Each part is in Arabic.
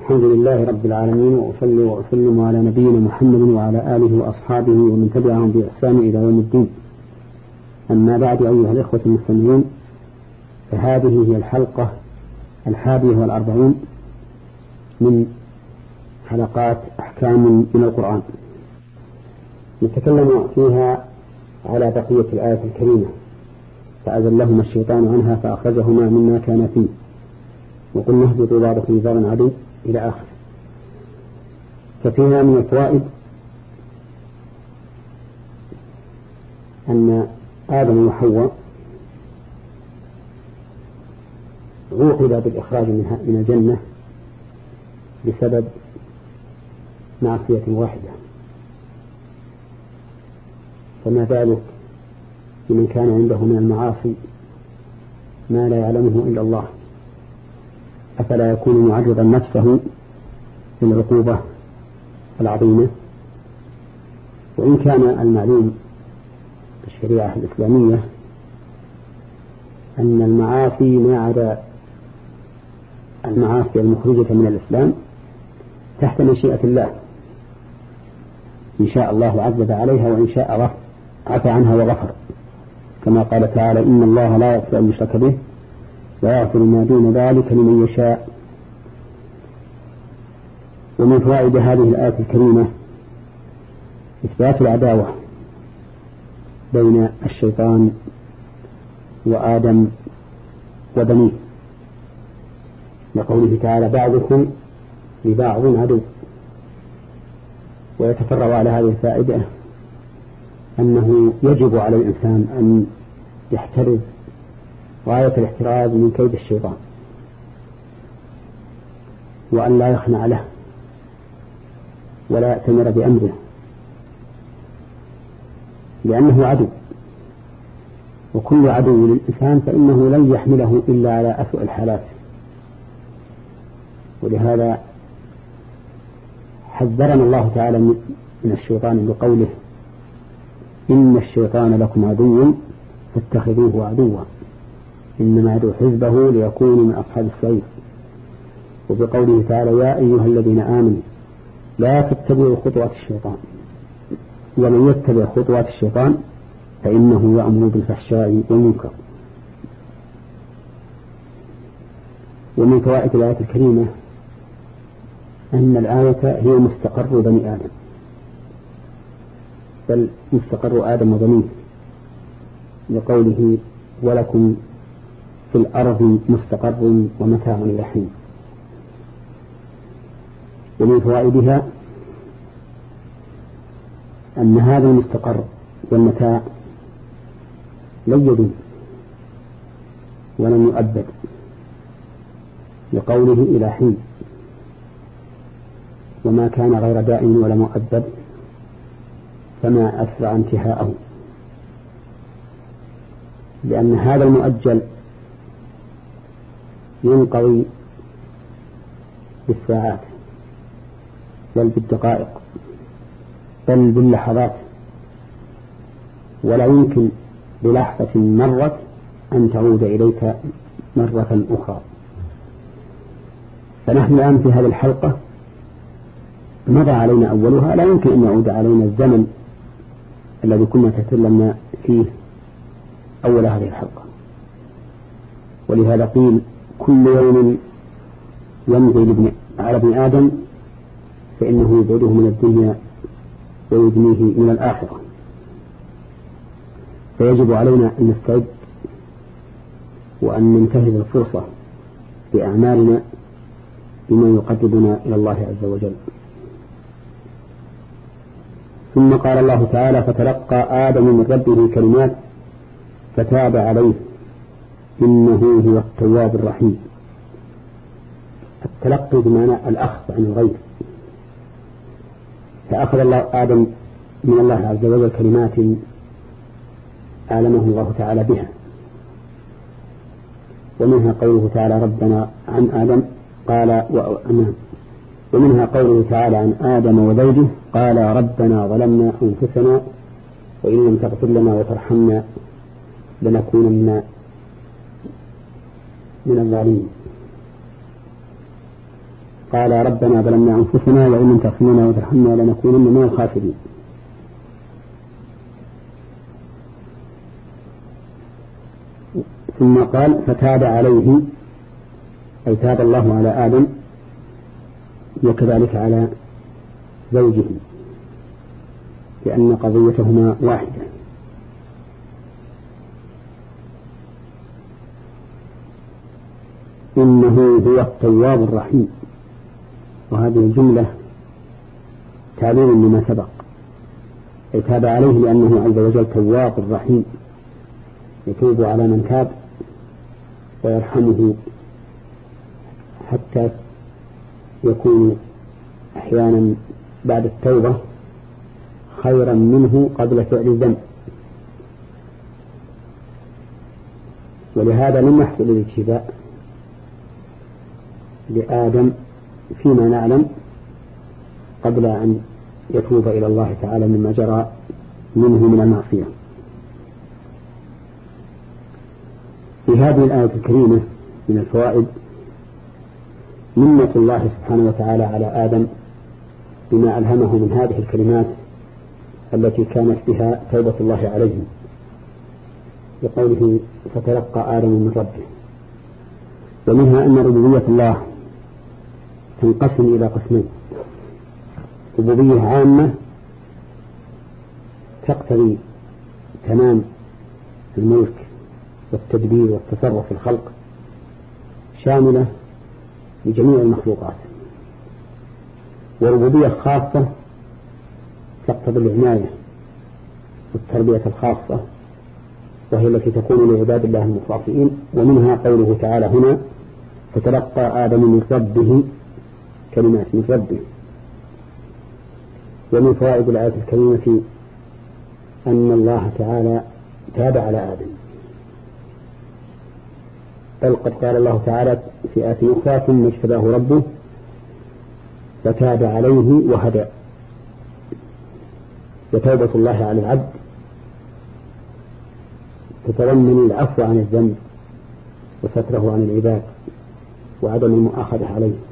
الحمد لله رب العالمين وأصلي وأسلم على نبينا محمد وعلى آله وأصحابه ومن تبعهم بإحسان إلى يوم الدين. أما بعد أيها الإخوة المستمعين فهذه هي الحلقة الحادية والأربعون من حلقات أحكام من القرآن. نتكلم فيها على بقية الآية الكريمة. فأزلهما الشيطان عنها فأخرجهما مما كان فيه. وقلنا اهبطوا بعضكم لبعض عدو. إلى آخره ففيها من الفوائد أن آدم وحواء عوقب بالإخراج من الجنة بسبب معصية واحدة. فما بالك بمن كان عنده من المعاصي ما لا يعلمه إلا الله؟ أفلا يكون معرضا نفسه للعقوبة العظيمة؟ وإن كان المعلوم في الشريعة الإسلامية أن المعاصي ما عدا المعاصي المخرجة من الإسلام تحت مشيئة الله إن شاء الله عذب عليها وإن شاء عفى عنها وغفر كما قال تعالى إن الله لا يغفر أن يشرك به ويغفر ما دون ذلك لمن يشاء. ومن فوائد هذه الآية الكريمة إثبات العداوة بين الشيطان وآدم وبنيه. لقوله تعالى بعضكم لبعض عدو. ويتفرع على هذه الفائدة أنه يجب على الإنسان أن يحترز غاية الاحتراز من كيد الشيطان. وأن لا يخنع له ولا يأتمر بأمره. لأنه عدو. وكل عدو للإنسان فإنه لن يحمله إلا على أسوأ الحالات. ولهذا حذرنا الله تعالى من الشيطان بقوله إن الشيطان لكم عدو فاتخذوه عدوا. إنما يدعو حزبه ليكونوا من أصحاب السعير وبقوله تعالى يا أيها الذين آمنوا لا تتبعوا خطوات الشيطان. ومن يتبع خطوات الشيطان فإنه يأمر بالفحشاء والمنكر. ومن فوائد الآية الكريمة أن الآية هي مستقر بني آدم. بل مستقر آدم وبنيه. لقوله ولكم في الأرض مستقر ومتاع إلى حين ومن فوائدها أن هذا المستقر والمتاع لن يدوم ولن يؤبد لقوله إلى حين. وما كان غير دائم ولا مؤبد فما أسرع انتهاءه. لأن هذا المؤجل ينقضي بالساعات بل بالدقائق بل باللحظات. ولا يمكن بلحظة مرت أن تعود إليك مرة أخرى. فنحن الآن في هذه الحلقة مضى علينا أولها. لا يمكن أن يعود علينا الزمن الذي كنا تكلمنا فيه أول هذه الحلقة. ولهذا قيل كل يوم يمضي على ابن آدم فإنه يبعده من الدنيا ويدنيه من الآخرة. فيجب علينا أن نستعد وأن ننتهز الفرصة بأعمالنا بما يقربنا إلى الله عز وجل. ثم قال الله تعالى فتلقى آدم من ربه كلمات فتاب عليه إنه هو التواب الرحيم. التلقي بمعنى الأخذ عن الغير. فأخذ الله آدم من الله عز وجل كلمات أعلمه الله تعالى بها. ومنها قوله تعالى ربنا عن آدم قال ومنها قوله تعالى عن آدم وزوجه قال ربنا ظلمنا أنفسنا وإن لم تغفر لنا وترحمنا لنكونن من الظالمين. قال ربنا ظلمنا أنفسنا وإن لم تغفر لنا وترحمنا لنكونن من الخاسرين. ثم قال فتاب عليه أي تاب الله على آدم وكذلك على زوجه لأن قضيتهما واحدة. إنه هو التواب الرحيم. وهذه الجملة تعليل لما سبق. أي تاب عليه لأنه عز وجل تواب رحيم. يتوب على من تاب ويرحمه حتى يكون أحيانا بعد التوبة خيرا منه قبل فعل الذنب. ولهذا لم يحصل الاجتباء. لآدم فيما نعلم قبل أن يتوب إلى الله تعالى مما جرى منه من المعصية. في هذه الآية الكريمة من الفوائد منة الله سبحانه وتعالى على آدم بما ألهمه من هذه الكلمات التي كانت بها توبة الله عليه بقوله فتلقى آدم من ربه. ومنها أن ربوبية الله تنقسم إلى قسمين. ربوبية عامة تقتضي تمام الملك والتدبير والتصرف في الخلق شاملة لجميع المخلوقات. وربوبية خاصة تقتضي العناية والتربية الخاصة وهي التي تكون لعباد الله المخلصين ومنها قوله تعالى هنا فتلقى آدم من ربه كلمات ربه ومن فوائد الآية الكريمة أن الله تعالى تاب على آدم. بل قد قال الله تعالى في آية أخرى ثم اجتباه ربه فتاب عليه وهدى. وتوبة الله على العبد. تتضمن العفو عن الذنب وستره عن العباد وعدم المؤاخذة عليه.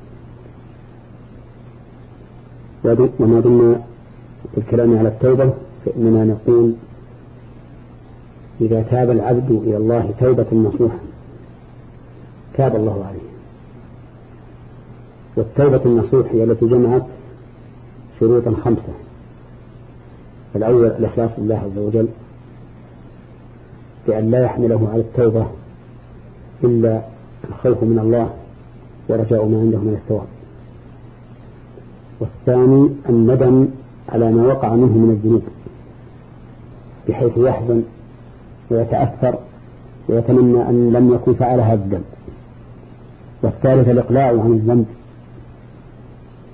وما دمنا في الكلام على التوبة فإننا نقول إذا تاب العبد إلى الله توبة نصوحا تاب الله عليه. والتوبة النصوح هي التي جمعت شروطا خمسة. الأول الإخلاص لله عز وجل بأن لا يحمله على التوبة إلا الخوف من الله ورجاء ما عنده من الثواب. والثاني الندم على ما وقع منه من الذنوب بحيث يحزن ويتأثر ويتمنى أن لم يكن فعل هذا الذنب. والثالث الإقلاع عن الذنب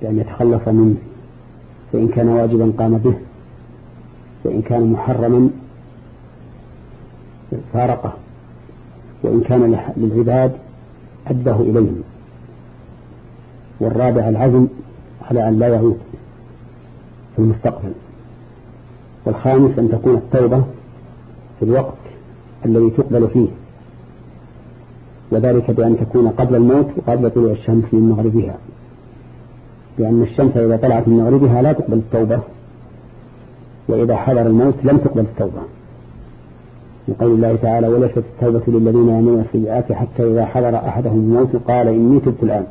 بأن يتخلص منه فإن كان واجبا قام به وإن كان محرما فارقه وإن كان للعباد أداه إليهم. والرابع العزم على أن لا يعود في المستقبل. والخامس أن تكون التوبة في الوقت الذي تقبل فيه وذلك بأن تكون قبل الموت وقبل طلوع الشمس من مغربها. لأن الشمس إذا طلعت من مغربها لا تقبل التوبة وإذا حضر الموت لم تقبل التوبة. لقول الله تعالى وليست التوبة للذين يعملون السيئات حتى إذا حضر أحدهم الموت قال إني تبت الآن.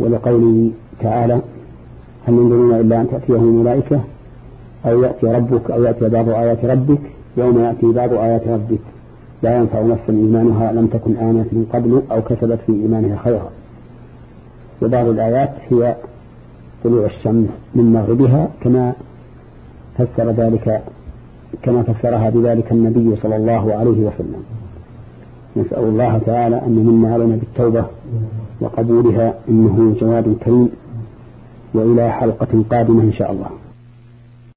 ولقوله تعالى هل ينظرون إلا أن تأتيهم الملائكة أو يأتي ربك أو يأتي بعض آيات ربك يوم يأتي بعض آيات ربك. لا ينفع نفسا إيمانها لم تكن آمنت من قبل أو كسبت في إيمانها خيرا. وبعض الآيات هي طلوع الشمس من مغربها كما فسر ذلك كما فسرها بذلك النبي صلى الله عليه وسلم. نسأل الله تعالى أن يمن علينا بالتوبة. وقبولها إنه جواد كريم وإلى حلقة قادمة إن شاء الله.